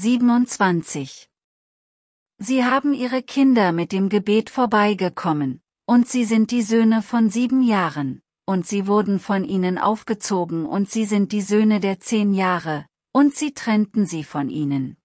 27. Sie haben ihre Kinder mit dem Gebet vorbeigekommen, und sie sind die Söhne von sieben Jahren, und sie wurden von ihnen aufgezogen und sie sind die Söhne der zehn Jahre, und sie trennten sie von ihnen.